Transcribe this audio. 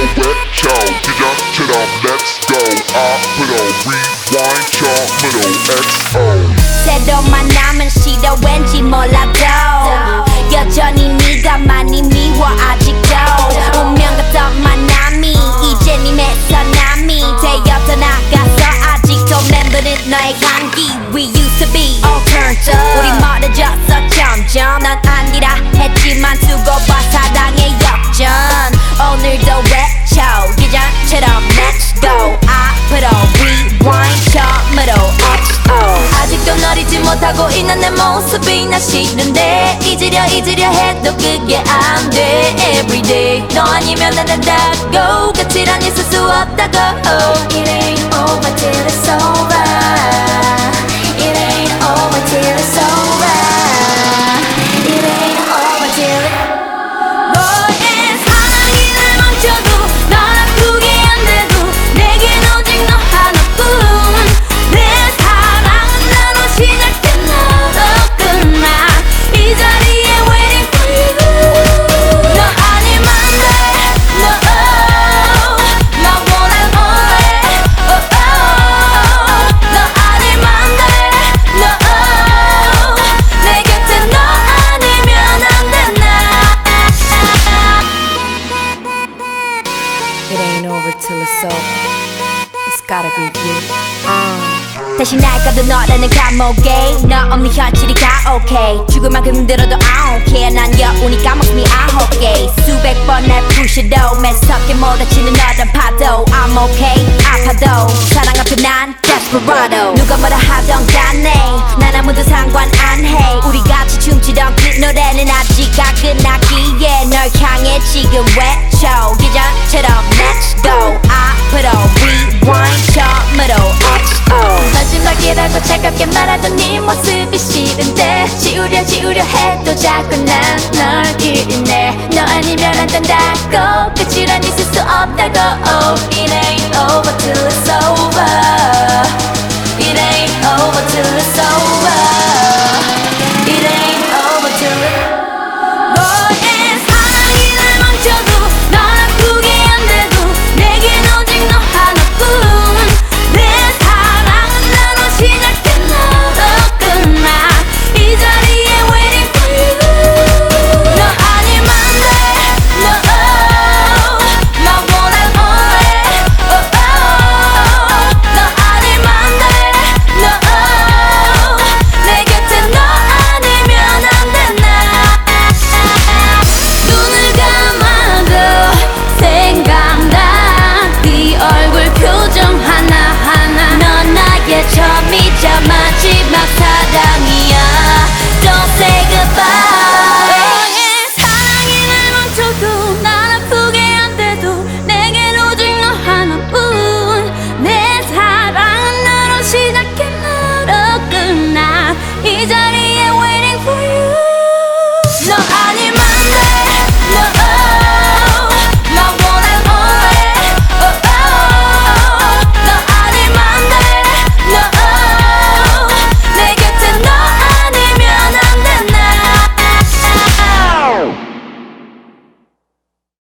go 기전처럼 let's go 앞으로 rewind 처음으로 XO 새로 만나면 싫어 왠지 몰라도 여전히 네가 많이 미워 아직도 운명 같던 만남이 이제 네 매서남이 되어서 나가서 아직도 맴도는 너의 향기 We used to be all turned up. 우리 멀어졌어 점점 난 아니라 했지만 두고 봐 못하고 있는 내 모습이 나 싫은데. 잊으려 잊으려 해도 그게 안 돼. Everyday 너 아니면 안 된다고. 끝이란 있을 수 없다고. It ain't over till it's over You. 다시 날 가도 너라는 감옥에 너 없는 현실이 다 오케이 죽을 만큼 힘들어도 I don't care. 난 여우니까 목숨이 아홉 개 수백 번날 부셔도 매섭게 몰아치는 너란 파도. I'm okay. 아파도. 사랑 앞에 난 desperado. 누가 뭐라 하던 간에 난 아무도 상관 안해. 우리 같이 춤추던 그 노래는 아직 안 끝나기에 널 향해 지금 외쳐. 예전처럼 Let's go. 앞으로 rewind 마지막이라고 차갑게 말하던 네 모습이 싫은데 지우려 지우려 해도 자꾸 난널 잃네. 너 아니면 안 된다고. 끝이란 있을 수 없다고. Oh, It ain't over যারে